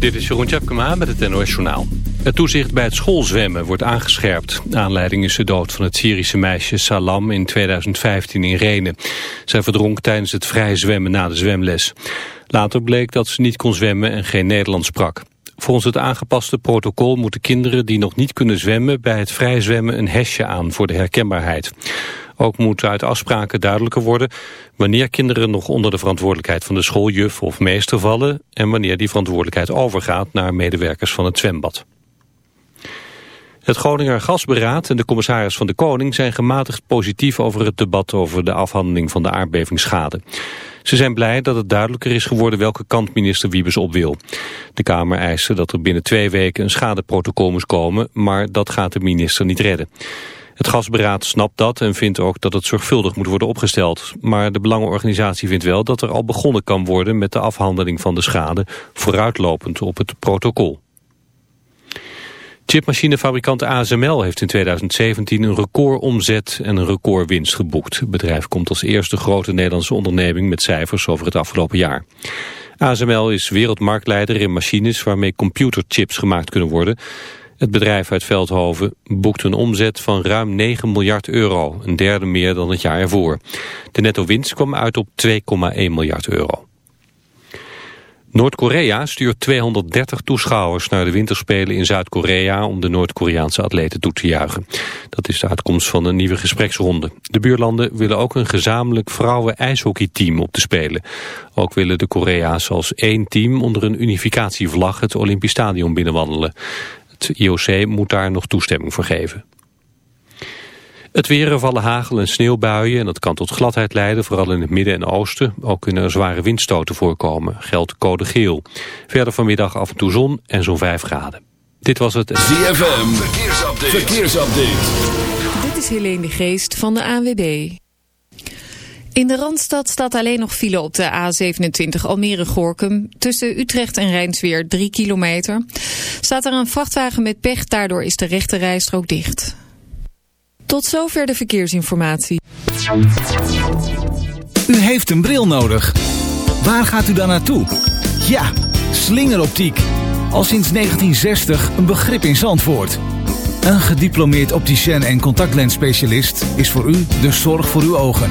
Dit is Jeroen Tjepkema met het NOS Journaal. Het toezicht bij het schoolzwemmen wordt aangescherpt. Aanleiding is de dood van het Syrische meisje Salam in 2015 in Renen. Zij verdronk tijdens het vrij zwemmen na de zwemles. Later bleek dat ze niet kon zwemmen en geen Nederlands sprak. Volgens het aangepaste protocol moeten kinderen die nog niet kunnen zwemmen... bij het vrij zwemmen een hesje aan voor de herkenbaarheid. Ook moet uit afspraken duidelijker worden wanneer kinderen nog onder de verantwoordelijkheid van de schooljuf of meester vallen en wanneer die verantwoordelijkheid overgaat naar medewerkers van het zwembad. Het Groninger Gasberaad en de commissaris van de Koning zijn gematigd positief over het debat over de afhandeling van de aardbevingsschade. Ze zijn blij dat het duidelijker is geworden welke kant minister Wiebes op wil. De Kamer eiste dat er binnen twee weken een schadeprotocol moest komen, maar dat gaat de minister niet redden. Het gasberaad snapt dat en vindt ook dat het zorgvuldig moet worden opgesteld. Maar de belangenorganisatie vindt wel dat er al begonnen kan worden met de afhandeling van de schade, vooruitlopend op het protocol. Chipmachinefabrikant ASML heeft in 2017 een recordomzet en een recordwinst geboekt. Het bedrijf komt als eerste grote Nederlandse onderneming met cijfers over het afgelopen jaar. ASML is wereldmarktleider in machines waarmee computerchips gemaakt kunnen worden. Het bedrijf uit Veldhoven boekt een omzet van ruim 9 miljard euro, een derde meer dan het jaar ervoor. De netto winst kwam uit op 2,1 miljard euro. Noord-Korea stuurt 230 toeschouwers naar de winterspelen in Zuid-Korea om de Noord-Koreaanse atleten toe te juichen. Dat is de uitkomst van een nieuwe gespreksronde. De buurlanden willen ook een gezamenlijk vrouwen-ijshockeyteam op de Spelen. Ook willen de Korea's als één team onder een unificatievlag het Olympisch Stadion binnenwandelen. Het IOC moet daar nog toestemming voor geven. Het weer, vallen hagel- en sneeuwbuien en dat kan tot gladheid leiden, vooral in het midden en oosten. Ook kunnen er zware windstoten voorkomen, geldt code geel. Verder vanmiddag af en toe zon en zo'n 5 graden. Dit was het... ZFM, verkeersupdate. verkeersupdate. Dit is Helene de Geest van de ANWB. In de Randstad staat alleen nog file op de A27 Almere-Gorkum. Tussen Utrecht en Rijnsweer 3 kilometer. Staat er een vrachtwagen met pech, daardoor is de rechte rijstrook dicht. Tot zover de verkeersinformatie. U heeft een bril nodig. Waar gaat u dan naartoe? Ja, slingeroptiek. Al sinds 1960 een begrip in Zandvoort. Een gediplomeerd opticien en contactlensspecialist is voor u de zorg voor uw ogen.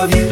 Of you.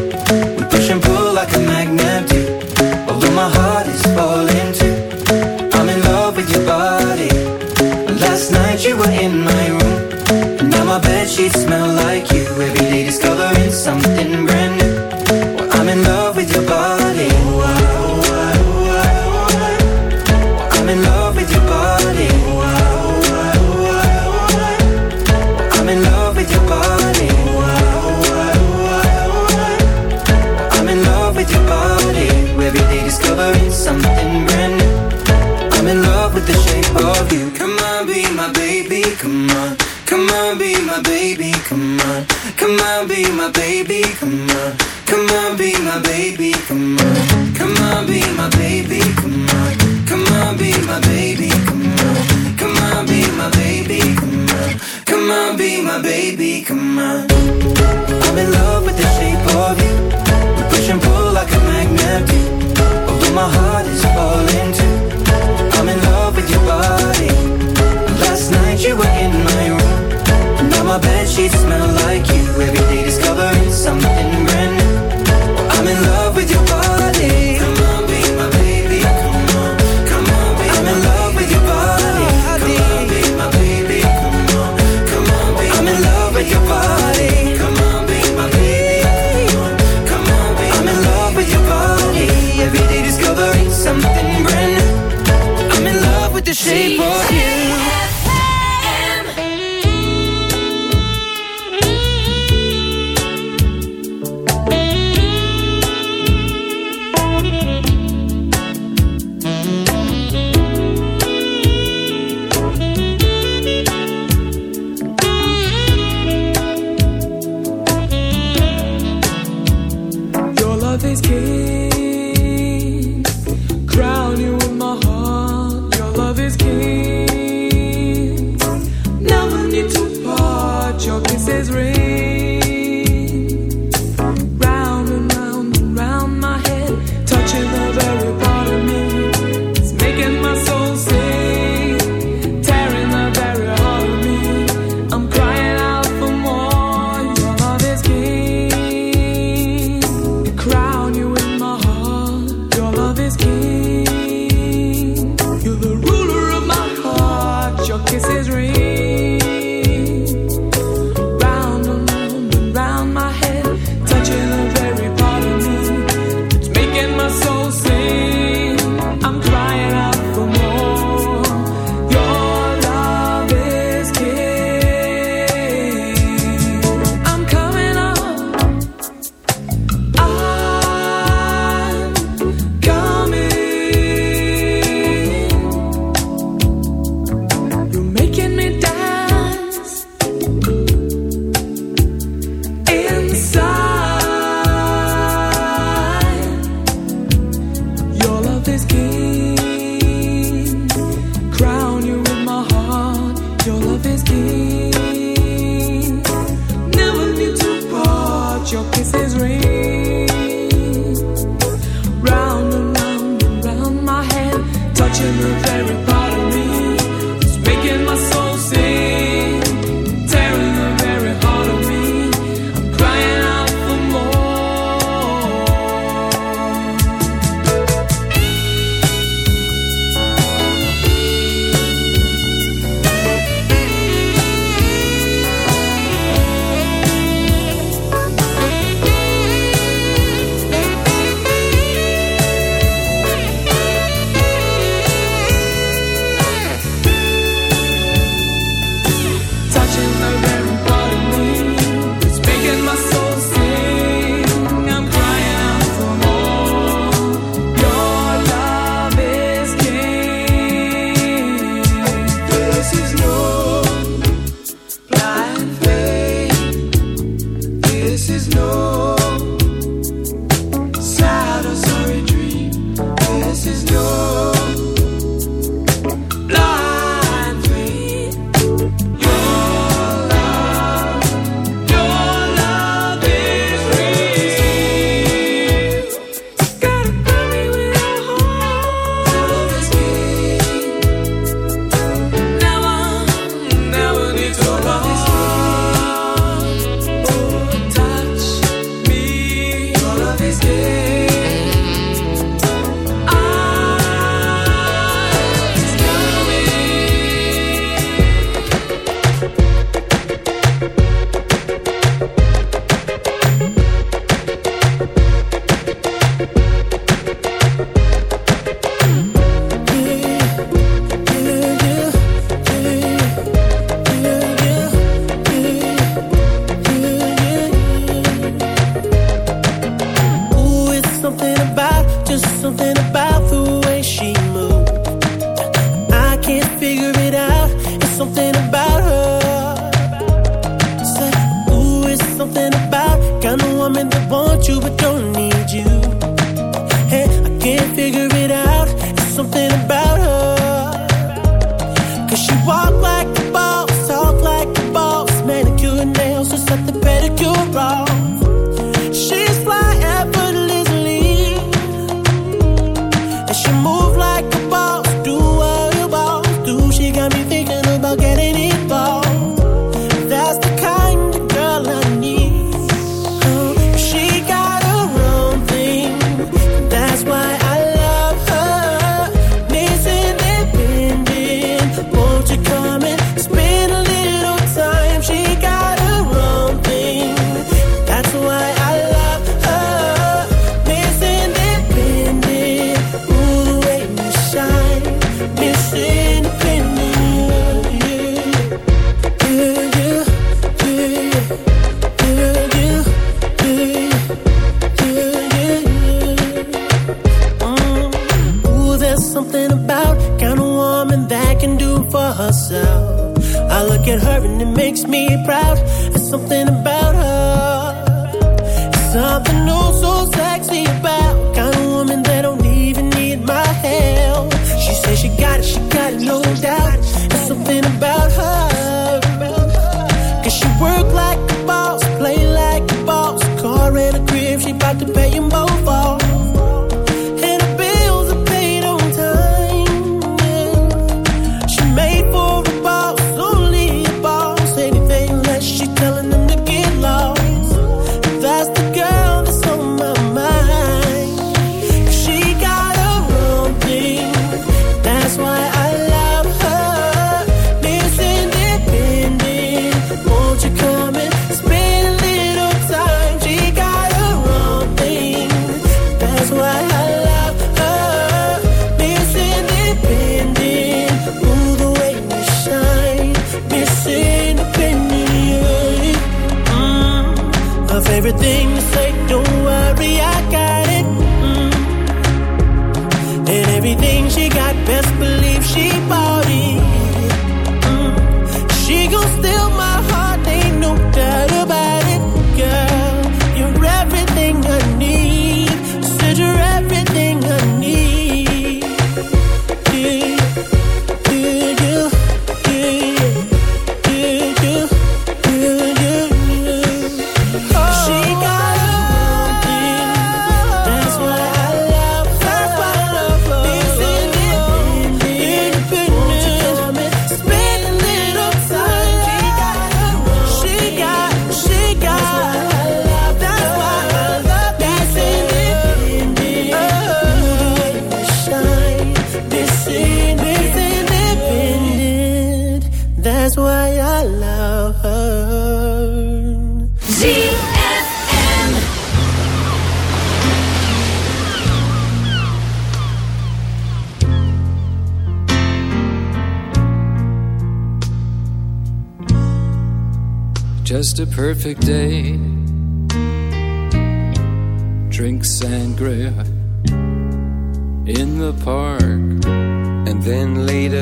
can't figure it out. It's something about proud. There's something about her. There's something new, so sexy about kind of woman that don't even need my help. She says she got it, she got it, no doubt. There's something about her. Cause she work like a boss, play like a boss. Car and a crib, she bout to pay him both.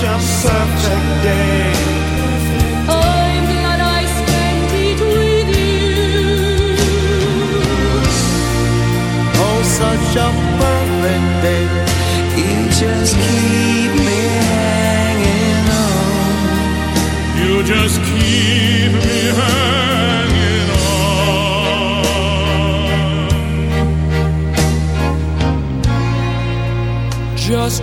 Just a perfect day. I'm glad I spent it with you. Oh, such a perfect day. You just keep me hanging on. You just keep me hanging on. Just.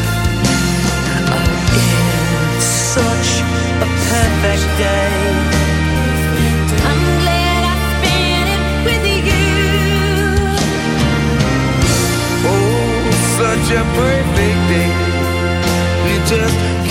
fresh day oh, such a perfect day. You just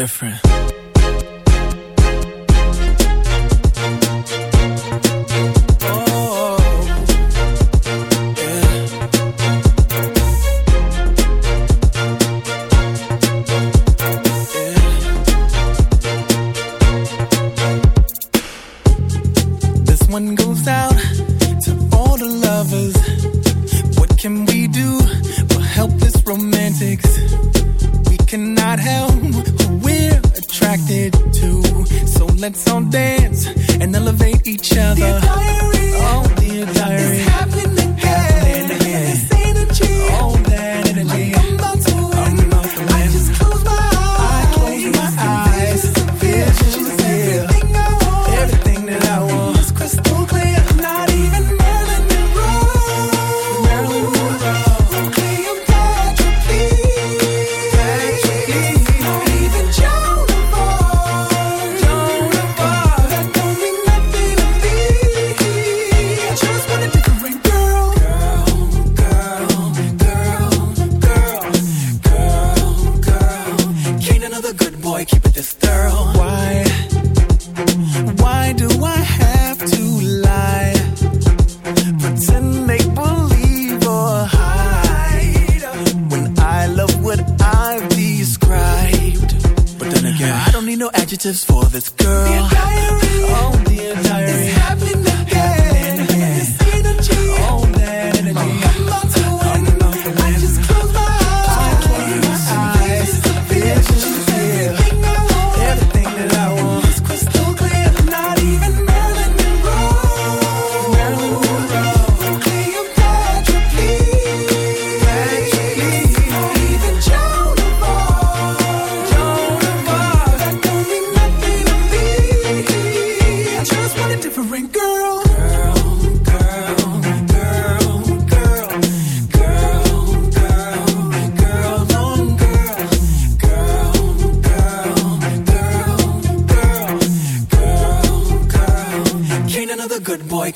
different.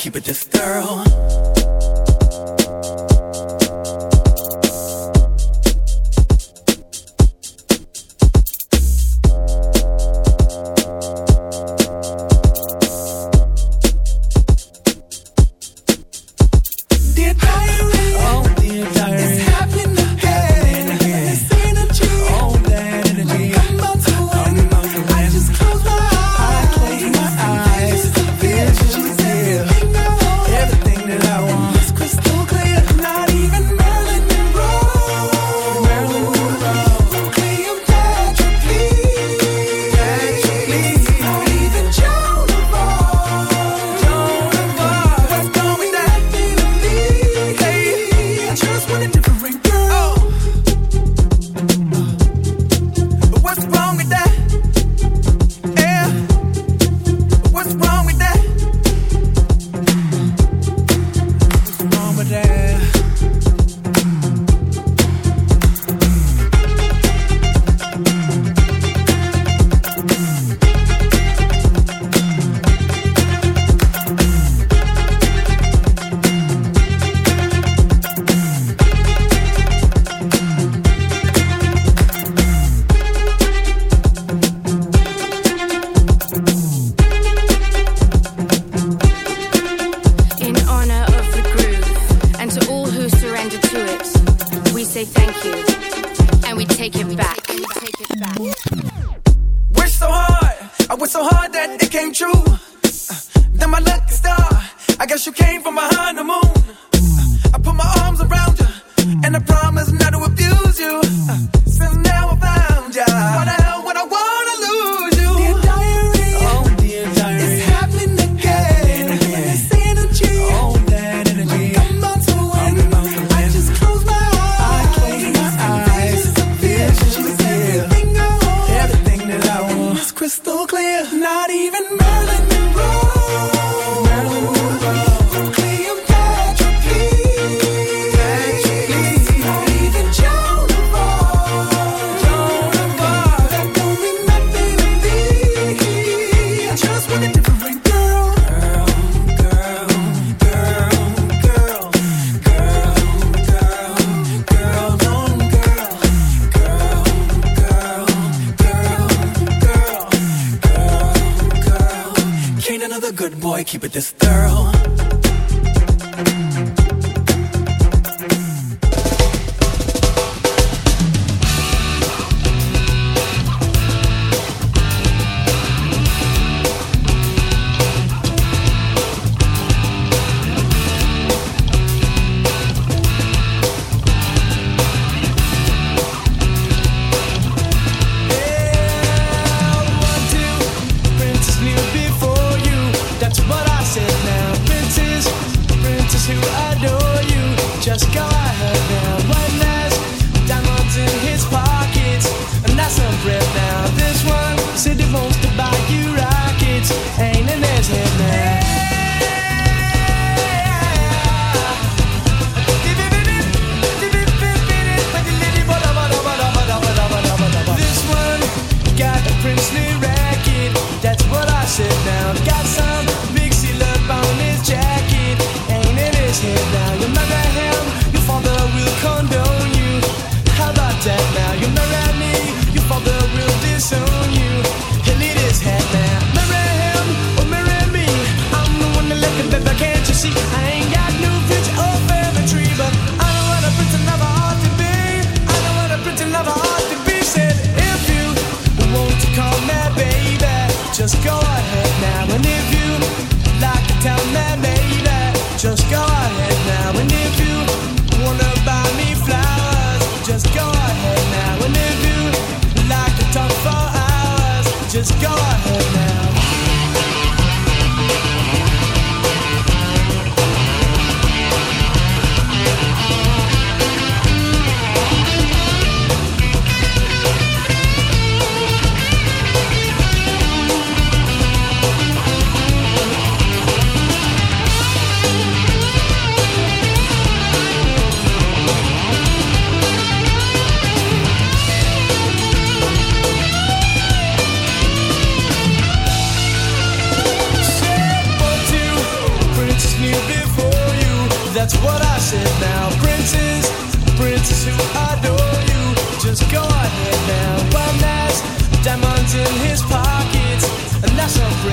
keep it disturbed.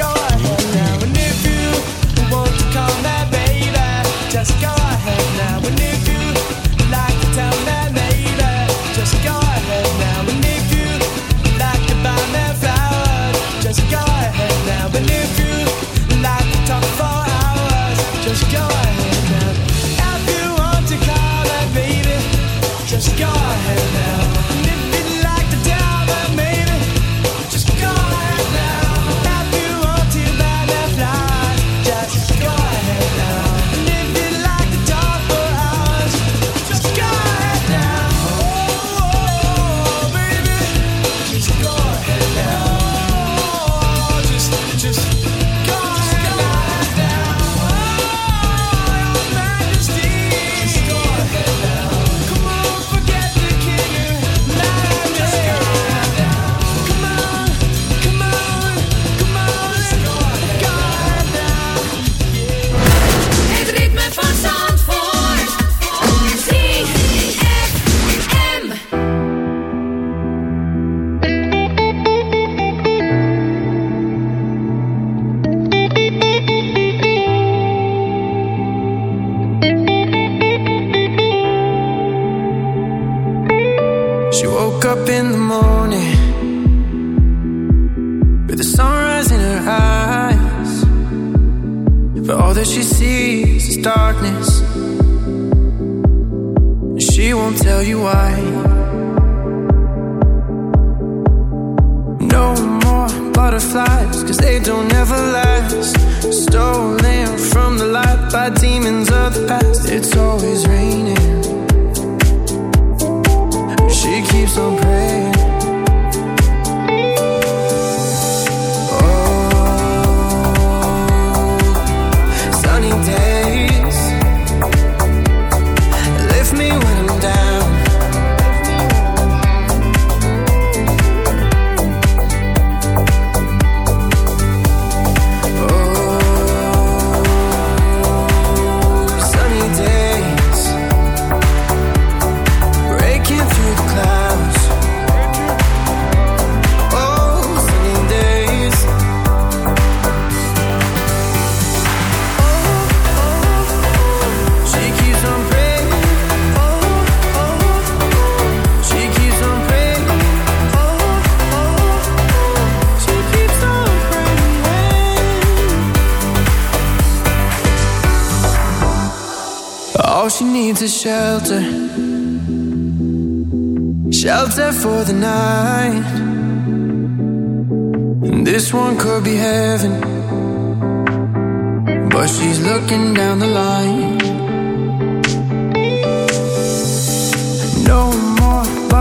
your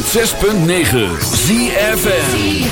106.9 ZFM.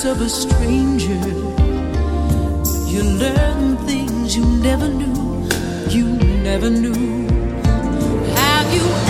footsteps of a stranger, you learn things you never knew, you never knew. Have you